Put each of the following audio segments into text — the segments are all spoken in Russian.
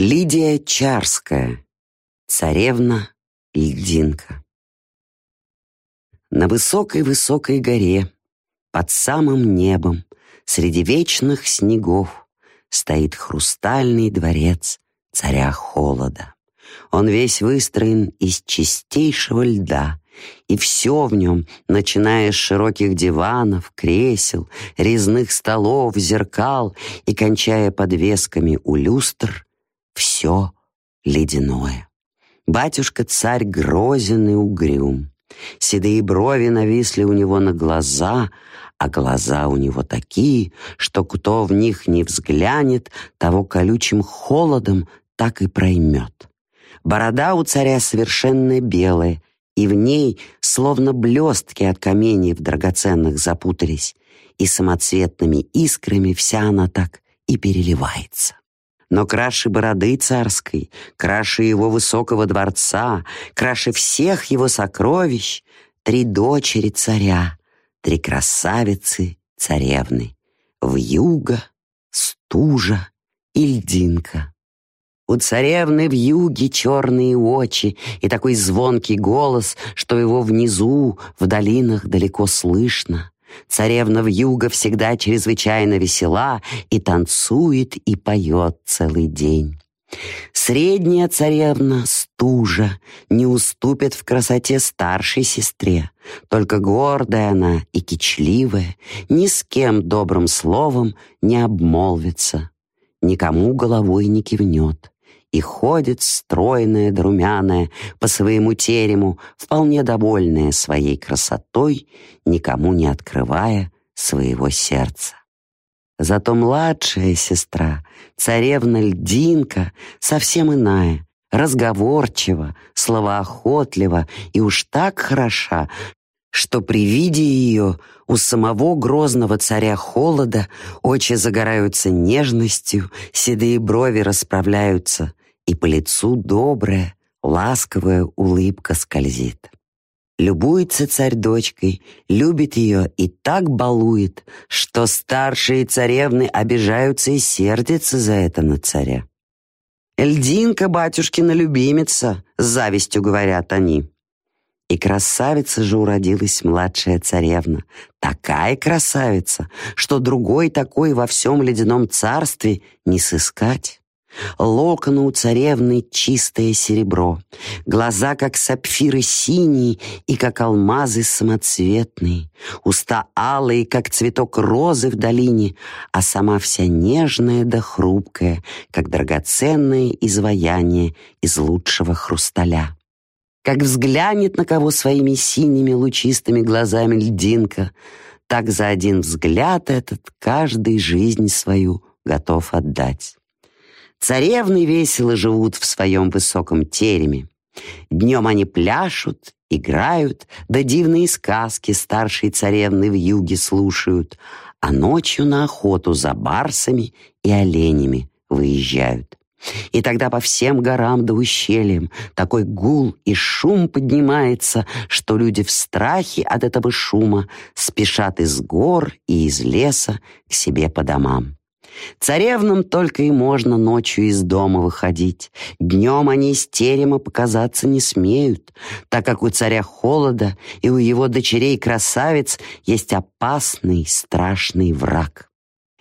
Лидия Чарская, царевна Льдинка. На высокой-высокой горе, под самым небом, среди вечных снегов, стоит хрустальный дворец царя холода. Он весь выстроен из чистейшего льда, и все в нем, начиная с широких диванов, кресел, резных столов, зеркал и кончая подвесками у люстр, все ледяное. Батюшка-царь грозен и угрюм. Седые брови нависли у него на глаза, а глаза у него такие, что кто в них не взглянет, того колючим холодом так и проймет. Борода у царя совершенно белая, и в ней словно блестки от каменьев драгоценных запутались, и самоцветными искрами вся она так и переливается. Но краше бороды царской, краше его высокого дворца, краше всех его сокровищ, три дочери царя, три красавицы царевны, вьюга, стужа и льдинка. У царевны в юге черные очи и такой звонкий голос, что его внизу, в долинах далеко слышно. Царевна в юго всегда чрезвычайно весела и танцует и поет целый день. Средняя царевна, стужа, не уступит в красоте старшей сестре. Только гордая она и кичливая, ни с кем добрым словом не обмолвится, никому головой не кивнет и ходит стройная да румяная по своему терему, вполне довольная своей красотой, никому не открывая своего сердца. Зато младшая сестра, царевна Льдинка, совсем иная, разговорчива, словоохотлива и уж так хороша, что при виде ее у самого грозного царя холода очи загораются нежностью, седые брови расправляются, и по лицу добрая, ласковая улыбка скользит. Любуется царь дочкой, любит ее и так балует, что старшие царевны обижаются и сердятся за это на царя. «Эльдинка, батюшкина любимица», — завистью говорят они. И красавица же уродилась младшая царевна. Такая красавица, что другой такой во всем ледяном царстве не сыскать. Локоны у царевны чистое серебро, глаза, как сапфиры синие и как алмазы самоцветные, уста алые, как цветок розы в долине, а сама вся нежная да хрупкая, как драгоценное изваяние из лучшего хрусталя. Как взглянет на кого своими синими лучистыми глазами льдинка, так за один взгляд этот каждый жизнь свою готов отдать. Царевны весело живут в своем высоком тереме. Днем они пляшут, играют, да дивные сказки старшей царевны в юге слушают, а ночью на охоту за барсами и оленями выезжают. И тогда по всем горам да ущельям такой гул и шум поднимается, что люди в страхе от этого шума спешат из гор и из леса к себе по домам. Царевнам только и можно ночью из дома выходить. Днем они из терема показаться не смеют, так как у царя холода и у его дочерей красавиц есть опасный, страшный враг.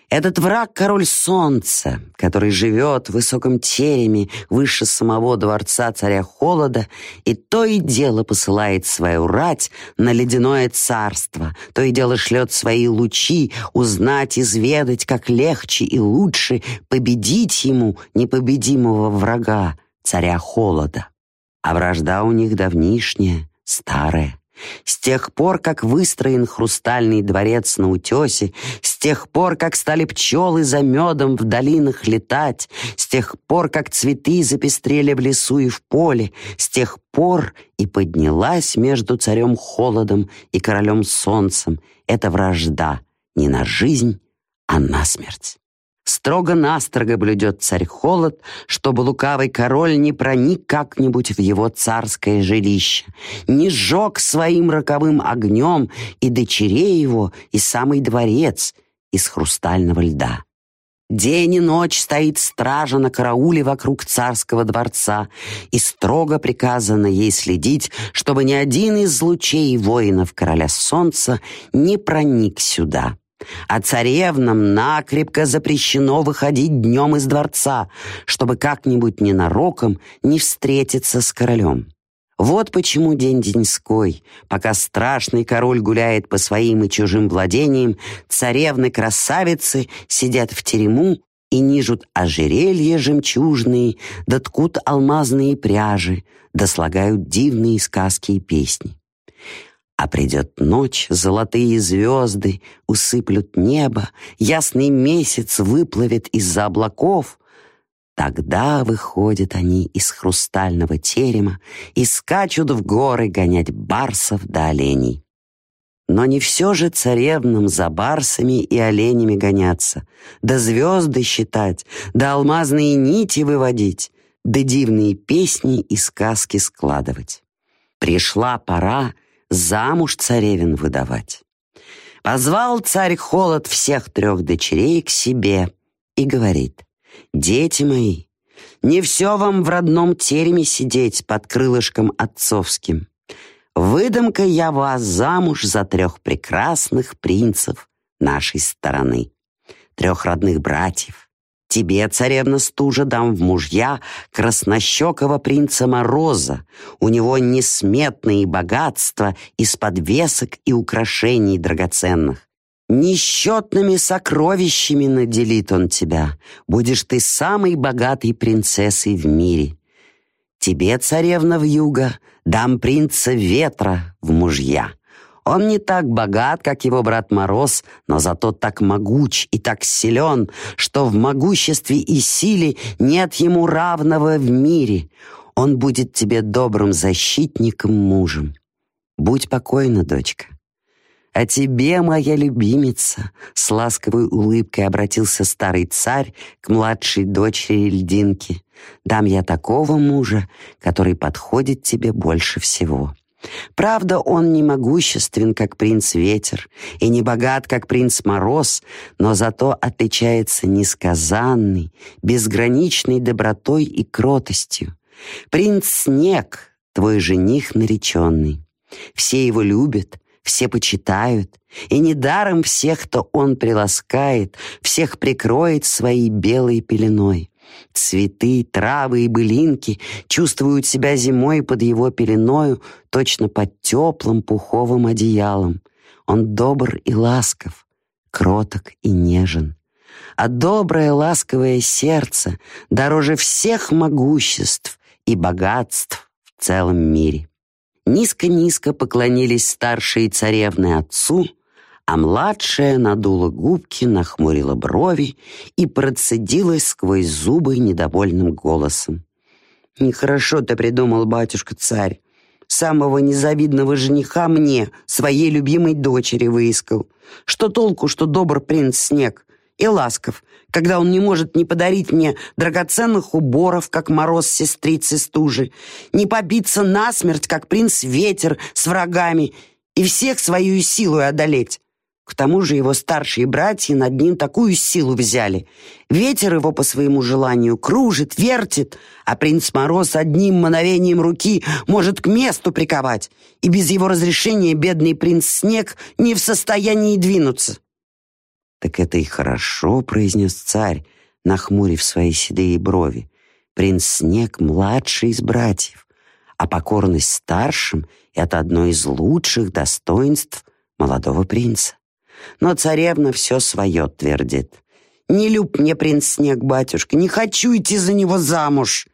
Этот враг — король солнца, который живет в высоком тереме выше самого дворца царя холода и то и дело посылает свою рать на ледяное царство, то и дело шлет свои лучи узнать, изведать, как легче и лучше победить ему непобедимого врага, царя холода. А вражда у них давнишняя, старая. С тех пор, как выстроен хрустальный дворец на утесе, с тех пор, как стали пчелы за медом в долинах летать, с тех пор, как цветы запестрели в лесу и в поле, с тех пор и поднялась между царем холодом и королем солнцем эта вражда не на жизнь, а на смерть. Строго-настрого блюдет царь холод, чтобы лукавый король не проник как-нибудь в его царское жилище, не сжег своим роковым огнем и дочерей его, и самый дворец из хрустального льда. День и ночь стоит стража на карауле вокруг царского дворца, и строго приказано ей следить, чтобы ни один из лучей воинов короля солнца не проник сюда. А царевнам накрепко запрещено выходить днем из дворца, чтобы как-нибудь ненароком не встретиться с королем. Вот почему день деньской, пока страшный король гуляет по своим и чужим владениям, царевны-красавицы сидят в терему и нижут ожерелья жемчужные, да ткут алмазные пряжи, да слагают дивные сказки и песни. А придет ночь, золотые звезды усыплют небо, ясный месяц выплывет из-за облаков, Тогда выходят они из хрустального терема и скачут в горы гонять барсов да оленей. Но не все же царевнам за барсами и оленями гоняться, да звезды считать, да алмазные нити выводить, да дивные песни и сказки складывать. Пришла пора замуж царевин выдавать. Позвал царь Холод всех трех дочерей к себе и говорит, «Дети мои, не все вам в родном тереме сидеть под крылышком отцовским. Выдам-ка я вас замуж за трех прекрасных принцев нашей стороны, трех родных братьев. Тебе, царевна стужа, дам в мужья краснощекого принца Мороза. У него несметные богатства из подвесок и украшений драгоценных. Несчетными сокровищами наделит он тебя. Будешь ты самой богатой принцессой в мире. Тебе, царевна в юга, дам принца ветра в мужья. Он не так богат, как его брат Мороз, но зато так могуч и так силен, что в могуществе и силе нет ему равного в мире. Он будет тебе добрым защитником мужем. Будь покойна, дочка. «А тебе, моя любимица!» — с ласковой улыбкой обратился старый царь к младшей дочери льдинки. «Дам я такого мужа, который подходит тебе больше всего». Правда, он не могуществен, как принц Ветер, и не богат, как принц Мороз, но зато отличается несказанной, безграничной добротой и кротостью. Принц Снег, твой жених нареченный. Все его любят, все почитают, и недаром всех, кто он приласкает, всех прикроет своей белой пеленой. Цветы, травы и былинки чувствуют себя зимой под его пеленою, точно под теплым пуховым одеялом. Он добр и ласков, кроток и нежен. А доброе ласковое сердце дороже всех могуществ и богатств в целом мире. Низко-низко поклонились старшие царевны отцу, а младшая надула губки, нахмурила брови и процедила сквозь зубы недовольным голосом. «Нехорошо ты придумал, батюшка-царь. Самого незавидного жениха мне, своей любимой дочери, выискал. Что толку, что добр принц Снег? и ласков, когда он не может не подарить мне драгоценных уборов, как мороз сестрицы стужи, не побиться насмерть, как принц ветер с врагами, и всех свою силу одолеть. К тому же его старшие братья над ним такую силу взяли. Ветер его по своему желанию кружит, вертит, а принц Мороз одним мановением руки может к месту приковать, и без его разрешения бедный принц Снег не в состоянии двинуться. «Так это и хорошо», — произнес царь, нахмурив свои седые брови. «Принц Снег — младший из братьев, а покорность старшим — это одно из лучших достоинств молодого принца. Но царевна все свое твердит. «Не люб мне принц Снег, батюшка, не хочу идти за него замуж!»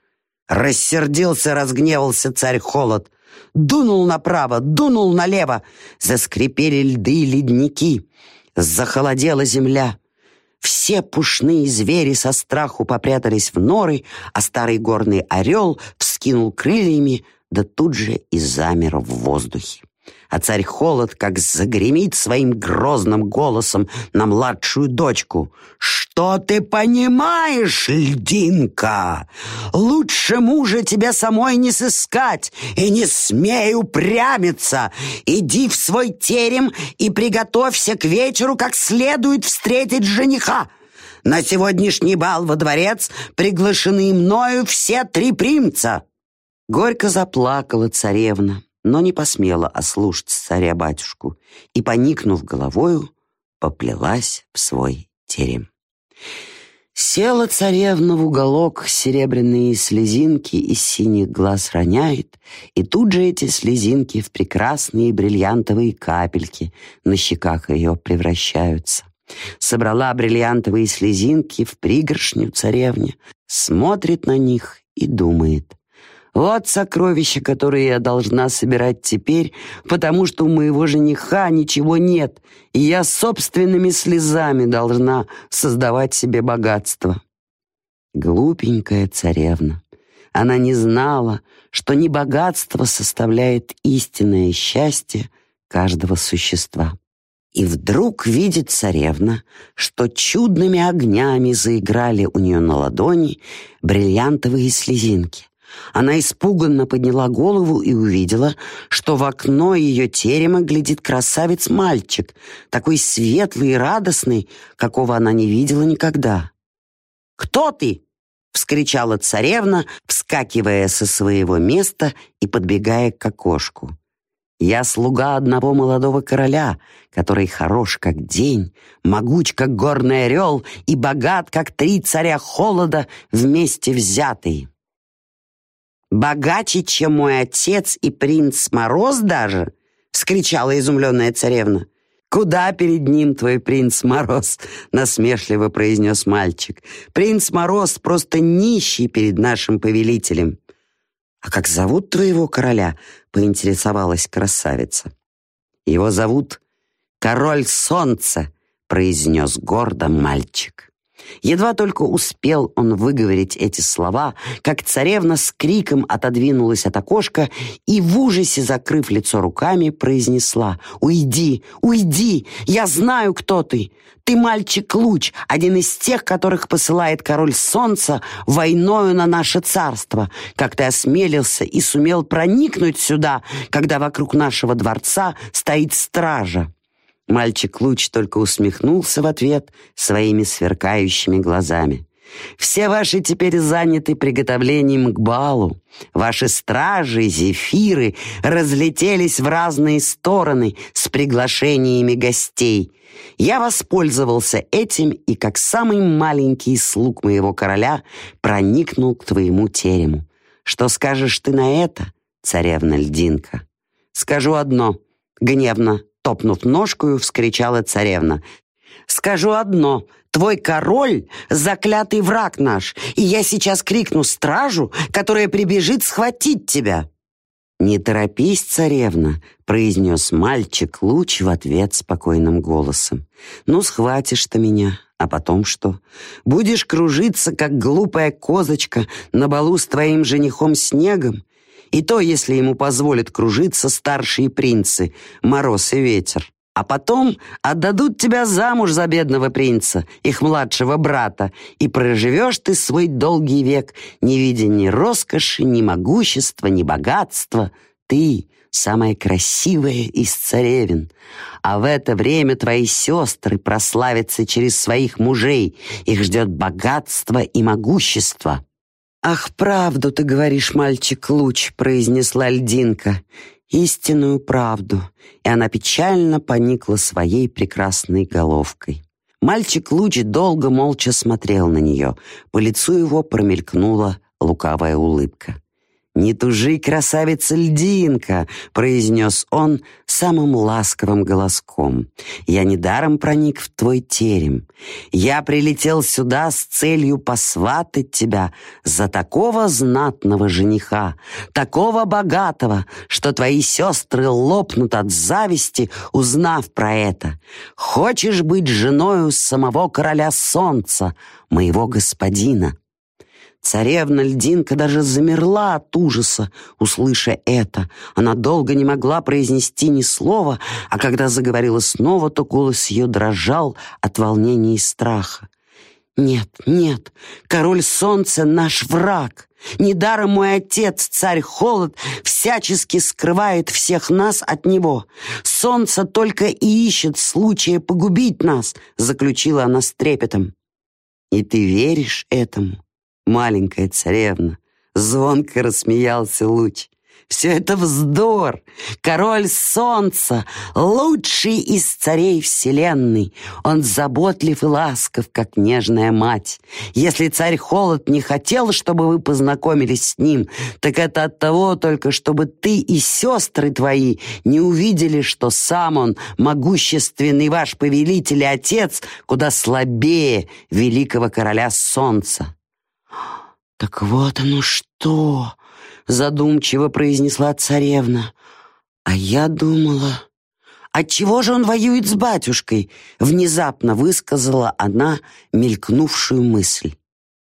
Рассердился, разгневался царь Холод. Дунул направо, дунул налево. Заскрипели льды и ледники. Захолодела земля. Все пушные звери со страху попрятались в норы, а старый горный орел вскинул крыльями, да тут же и замер в воздухе а царь Холод как загремит своим грозным голосом на младшую дочку. «Что ты понимаешь, льдинка? Лучше мужа тебя самой не сыскать, и не смей упрямиться. Иди в свой терем и приготовься к вечеру как следует встретить жениха. На сегодняшний бал во дворец приглашены мною все три примца!» Горько заплакала царевна, но не посмела ослушаться царя-батюшку и, поникнув головою, поплелась в свой терем. Села царевна в уголок, серебряные слезинки из синих глаз роняет, и тут же эти слезинки в прекрасные бриллиантовые капельки на щеках ее превращаются. Собрала бриллиантовые слезинки в пригоршню царевне, смотрит на них и думает — вот сокровища, которые я должна собирать теперь, потому что у моего жениха ничего нет, и я собственными слезами должна создавать себе богатство. Глупенькая царевна. Она не знала, что не богатство составляет истинное счастье каждого существа. И вдруг видит царевна, что чудными огнями заиграли у нее на ладони бриллиантовые слезинки. Она испуганно подняла голову и увидела, что в окно ее терема глядит красавец-мальчик, такой светлый и радостный, какого она не видела никогда. «Кто ты?» — вскричала царевна, вскакивая со своего места и подбегая к окошку. «Я слуга одного молодого короля, который хорош, как день, могуч, как горный орел, и богат, как три царя холода вместе взятые». «Богаче, чем мой отец и принц Мороз даже?» — вскричала изумленная царевна. «Куда перед ним твой принц Мороз?» — насмешливо произнес мальчик. «Принц Мороз просто нищий перед нашим повелителем». «А как зовут твоего короля?» — поинтересовалась красавица. «Его зовут Король Солнца», — произнес гордо мальчик. Едва только успел он выговорить эти слова, как царевна с криком отодвинулась от окошка и в ужасе, закрыв лицо руками, произнесла «Уйди, уйди! Я знаю, кто ты! Ты мальчик-луч, один из тех, которых посылает король солнца войною на наше царство. Как ты осмелился и сумел проникнуть сюда, когда вокруг нашего дворца стоит стража?» Мальчик-луч только усмехнулся в ответ своими сверкающими глазами. «Все ваши теперь заняты приготовлением к балу. Ваши стражи, зефиры разлетелись в разные стороны с приглашениями гостей. Я воспользовался этим и, как самый маленький слуг моего короля, проникнул к твоему терему. Что скажешь ты на это, царевна льдинка?» «Скажу одно», — гневно Топнув ножкою, вскричала царевна. «Скажу одно. Твой король — заклятый враг наш, и я сейчас крикну стражу, которая прибежит схватить тебя». «Не торопись, царевна», — произнес мальчик луч в ответ спокойным голосом. «Ну, схватишь ты меня, а потом что? Будешь кружиться, как глупая козочка, на балу с твоим женихом Снегом? И то, если ему позволят кружиться старшие принцы, мороз и ветер. А потом отдадут тебя замуж за бедного принца, их младшего брата, и проживешь ты свой долгий век, не видя ни роскоши, ни могущества, ни богатства. Ты самая красивая из царевин. А в это время твои сестры прославятся через своих мужей. Их ждет богатство и могущество. «Ах, правду ты говоришь, мальчик-луч», — произнесла льдинка. «Истинную правду». И она печально поникла своей прекрасной головкой. Мальчик-луч долго молча смотрел на нее. По лицу его промелькнула лукавая улыбка. «Не тужи, красавица-льдинка!» — произнес он самым ласковым голоском. «Я недаром проник в твой терем. Я прилетел сюда с целью посватать тебя за такого знатного жениха, такого богатого, что твои сестры лопнут от зависти, узнав про это. Хочешь быть женою самого короля солнца, моего господина?» Царевна-льдинка даже замерла от ужаса, услыша это. Она долго не могла произнести ни слова, а когда заговорила снова, то голос ее дрожал от волнения и страха. «Нет, нет, король солнца — наш враг. Недаром мой отец, царь Холод, всячески скрывает всех нас от него. Солнце только и ищет случая погубить нас», — заключила она с трепетом. И ты веришь этому, маленькая царевна? Звонко рассмеялся луч. Все это вздор. Король солнца, лучший из царей вселенной. Он заботлив и ласков, как нежная мать. Если царь Холод не хотел, чтобы вы познакомились с ним, так это от того только, чтобы ты и сестры твои не увидели, что сам он, могущественный ваш повелитель и отец, куда слабее великого короля солнца. «Так вот оно что!» — задумчиво произнесла царевна. «А я думала...» «Отчего же он воюет с батюшкой?» — внезапно высказала она мелькнувшую мысль.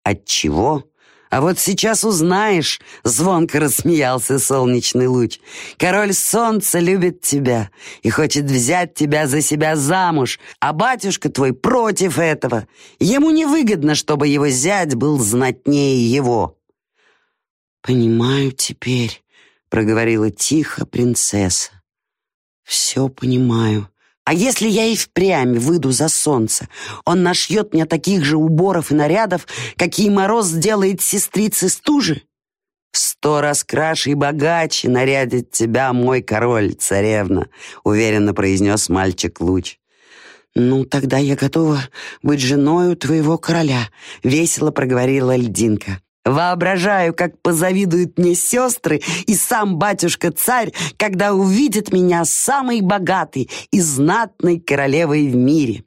«Отчего?» «А вот сейчас узнаешь», — звонко рассмеялся солнечный луч. «Король солнца любит тебя и хочет взять тебя за себя замуж, а батюшка твой против этого. Ему невыгодно, чтобы его зять был знатнее его». «Понимаю теперь», — проговорила тихо принцесса. «Все понимаю. А если я и впрямь выйду за солнце, он нашьет мне таких же уборов и нарядов, какие Мороз сделает сестрице стужи? Сто раз краше и богаче нарядит тебя мой король, царевна», — уверенно произнес мальчик Луч. «Ну, тогда я готова быть женою твоего короля», — весело проговорила льдинка. Воображаю, как позавидуют мне сестры и сам батюшка-царь, когда увидит меня самой богатой и знатной королевой в мире.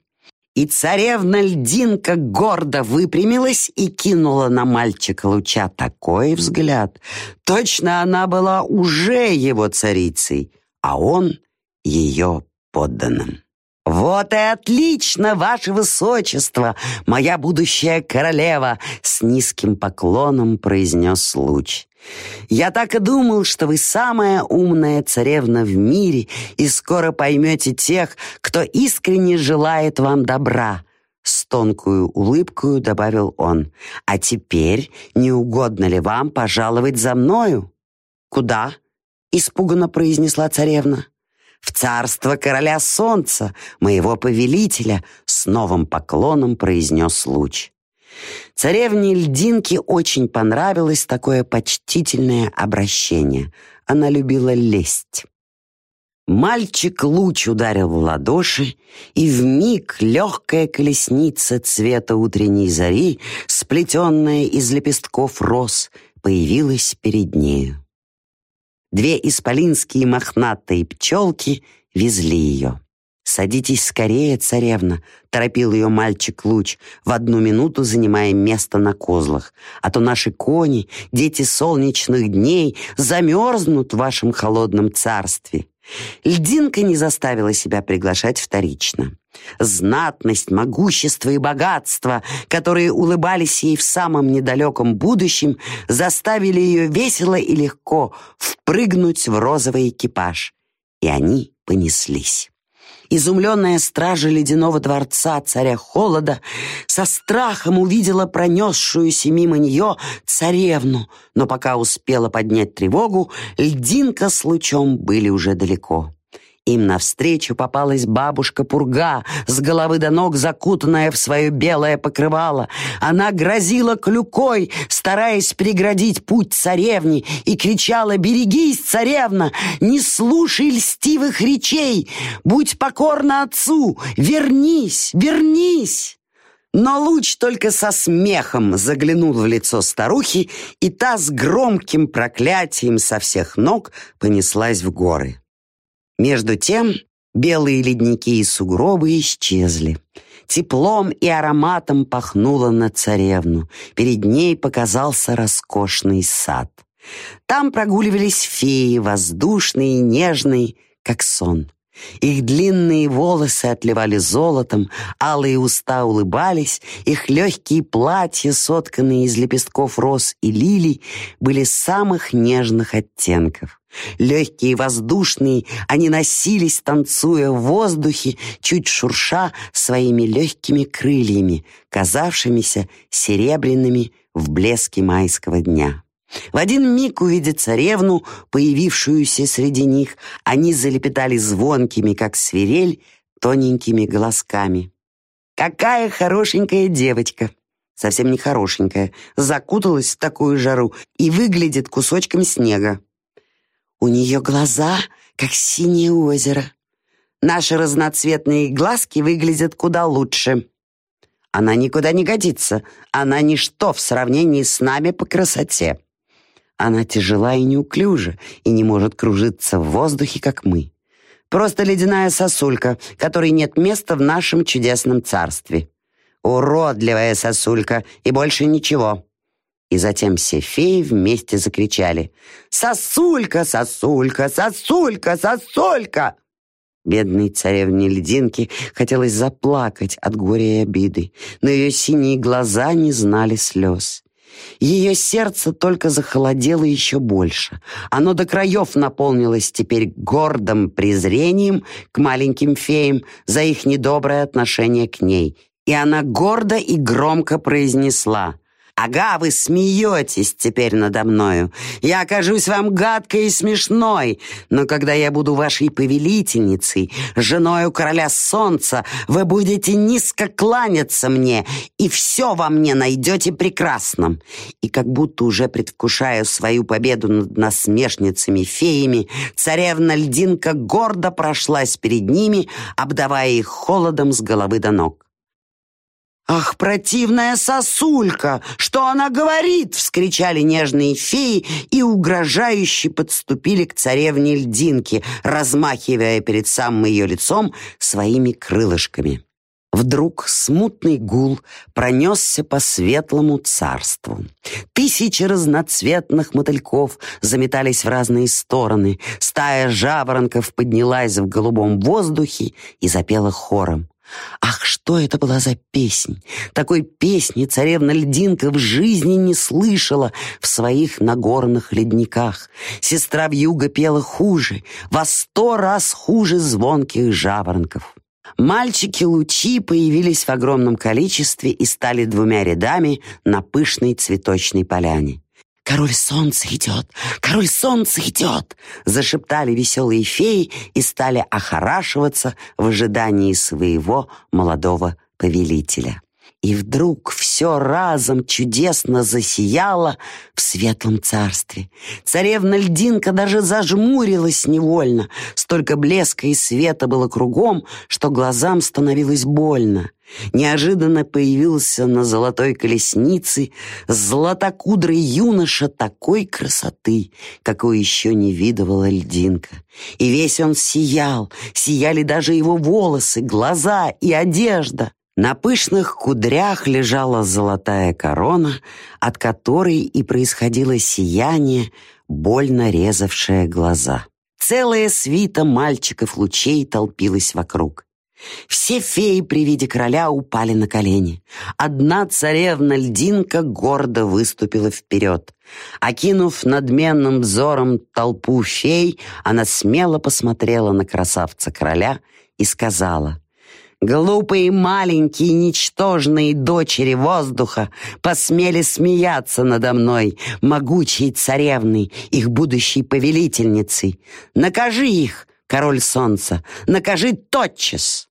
И царевна-льдинка гордо выпрямилась и кинула на мальчика луча такой взгляд. Точно она была уже его царицей, а он ее подданным. «Вот и отлично, ваше высочество, моя будущая королева!» С низким поклоном произнес луч. «Я так и думал, что вы самая умная царевна в мире и скоро поймете тех, кто искренне желает вам добра». С тонкую улыбкою добавил он. «А теперь не угодно ли вам пожаловать за мною?» «Куда?» — испуганно произнесла царевна в царство короля солнца, моего повелителя, с новым поклоном произнес луч. Царевне Льдинке очень понравилось такое почтительное обращение. Она любила лесть. Мальчик луч ударил в ладоши, и в миг легкая колесница цвета утренней зари, сплетенная из лепестков роз, появилась перед нею. Две исполинские мохнатые пчелки везли ее. «Садитесь скорее, царевна», — торопил ее мальчик Луч, в одну минуту занимая место на козлах, «а то наши кони, дети солнечных дней, замерзнут в вашем холодном царстве». Льдинка не заставила себя приглашать вторично. Знатность, могущество и богатство, которые улыбались ей в самом недалеком будущем, заставили ее весело и легко впрыгнуть в розовый экипаж. И они понеслись. Изумленная стража ледяного дворца царя Холода со страхом увидела пронесшуюся мимо нее царевну, но пока успела поднять тревогу, льдинка с лучом были уже далеко. Им навстречу попалась бабушка Пурга, с головы до ног закутанная в свое белое покрывало. Она грозила клюкой, стараясь преградить путь царевне, и кричала «Берегись, царевна! Не слушай льстивых речей! Будь покорна отцу! Вернись! Вернись!» Но луч только со смехом заглянул в лицо старухи, и та с громким проклятием со всех ног понеслась в горы. Между тем белые ледники и сугробы исчезли. Теплом и ароматом пахнуло на царевну. Перед ней показался роскошный сад. Там прогуливались феи, воздушные и нежные, как сон. Их длинные волосы отливали золотом, алые уста улыбались, их легкие платья, сотканные из лепестков роз и лилий, были самых нежных оттенков. Легкие воздушные, они носились, танцуя в воздухе, чуть шурша своими легкими крыльями, казавшимися серебряными в блеске майского дня. В один миг, увидя царевну, появившуюся среди них, они залепетали звонкими, как свирель, тоненькими голосками. «Какая хорошенькая девочка! совсем нехорошенькая, закуталась в такую жару и выглядит кусочком снега. У нее глаза, как синее озеро. Наши разноцветные глазки выглядят куда лучше. Она никуда не годится. Она ничто в сравнении с нами по красоте. Она тяжела и неуклюжа, и не может кружиться в воздухе, как мы. Просто ледяная сосулька, которой нет места в нашем чудесном царстве. Уродливая сосулька, и больше ничего. И затем все феи вместе закричали «Сосулька, сосулька, сосулька, сосулька!» Бедной царевне льдинки хотелось заплакать от горя и обиды, но ее синие глаза не знали слез. Ее сердце только захолодело еще больше. Оно до краев наполнилось теперь гордым презрением к маленьким феям за их недоброе отношение к ней. И она гордо и громко произнесла Ага, вы смеетесь теперь надо мною. Я окажусь вам гадкой и смешной, но когда я буду вашей повелительницей, женою короля солнца, вы будете низко кланяться мне, и все во мне найдете прекрасным. И как будто уже предвкушая свою победу над насмешницами-феями, царевна-льдинка гордо прошлась перед ними, обдавая их холодом с головы до ног. «Ах, противная сосулька! Что она говорит?» — вскричали нежные феи и угрожающе подступили к царевне льдинки, размахивая перед самым ее лицом своими крылышками. Вдруг смутный гул пронесся по светлому царству. Тысячи разноцветных мотыльков заметались в разные стороны. Стая жаворонков поднялась в голубом воздухе и запела хором. Ах, что это была за песнь! Такой песни царевна Льдинка в жизни не слышала в своих нагорных ледниках. Сестра Вьюга пела хуже, во сто раз хуже звонких жаворонков. Мальчики-лучи появились в огромном количестве и стали двумя рядами на пышной цветочной поляне. «Король солнца идет! Король солнца идет!» Зашептали веселые феи и стали охорашиваться в ожидании своего молодого повелителя. И вдруг все разом чудесно засияло в светлом царстве. Царевна Льдинка даже зажмурилась невольно. Столько блеска и света было кругом, что глазам становилось больно. Неожиданно появился на золотой колеснице златокудрый юноша такой красоты, какой еще не видывала льдинка. И весь он сиял, сияли даже его волосы, глаза и одежда. На пышных кудрях лежала золотая корона, от которой и происходило сияние, больно резавшее глаза. Целая свита мальчиков-лучей толпилась вокруг. Все феи при виде короля упали на колени. Одна царевна-льдинка гордо выступила вперед. Окинув надменным взором толпу фей, она смело посмотрела на красавца-короля и сказала — Глупые маленькие ничтожные дочери воздуха посмели смеяться надо мной, могучей царевной, их будущей повелительницей. Накажи их, король солнца, накажи тотчас!»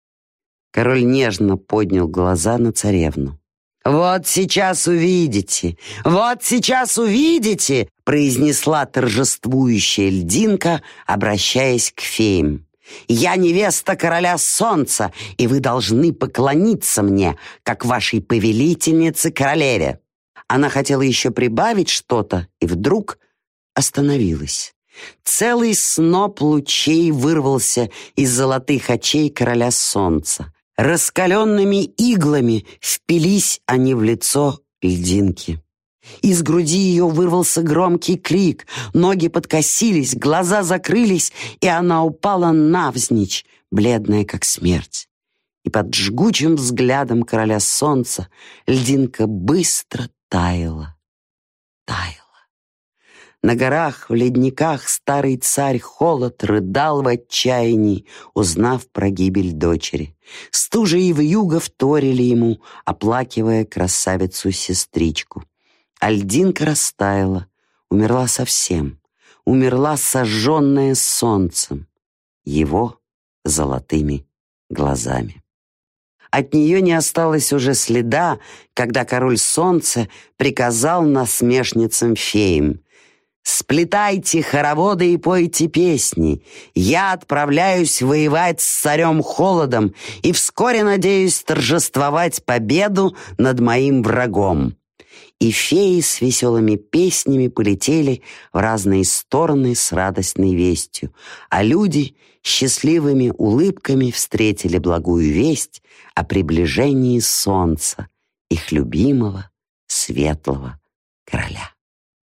Король нежно поднял глаза на царевну. «Вот сейчас увидите! Вот сейчас увидите!» произнесла торжествующая льдинка, обращаясь к феям. Я невеста короля солнца, и вы должны поклониться мне, как вашей повелительнице-королеве». Она хотела еще прибавить что-то, и вдруг остановилась. Целый сноп лучей вырвался из золотых очей короля солнца. Раскаленными иглами впились они в лицо льдинки. Из груди ее вырвался громкий крик, ноги подкосились, глаза закрылись, и она упала навзничь, бледная как смерть. И под жгучим взглядом короля солнца льдинка быстро таяла, таяла. На горах, в ледниках старый царь Холод рыдал в отчаянии, узнав про гибель дочери. Стужа и вьюга вторили ему, оплакивая красавицу-сестричку. Альдинка растаяла, умерла совсем, умерла сожженная солнцем, его золотыми глазами. От нее не осталось уже следа, когда король солнца приказал насмешницам феям «Сплетайте хороводы и пойте песни. Я отправляюсь воевать с царем холодом и вскоре надеюсь торжествовать победу над моим врагом» и феи с веселыми песнями полетели в разные стороны с радостной вестью, а люди счастливыми улыбками встретили благую весть о приближении солнца, их любимого светлого короля.